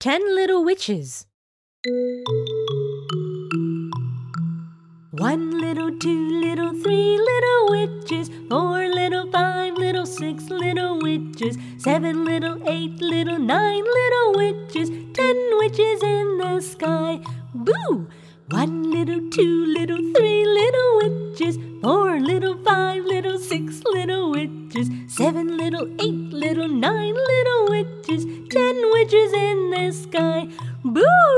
Ten Little Witches. One little, two little, three little witches, four little, five little, six little witches, seven little, eight little, nine little witches, ten witches in the sky. Boo! One little, two little, three little witches, four little, five little, six little witches, seven little, eight witches, ten witches in the sky. Boo!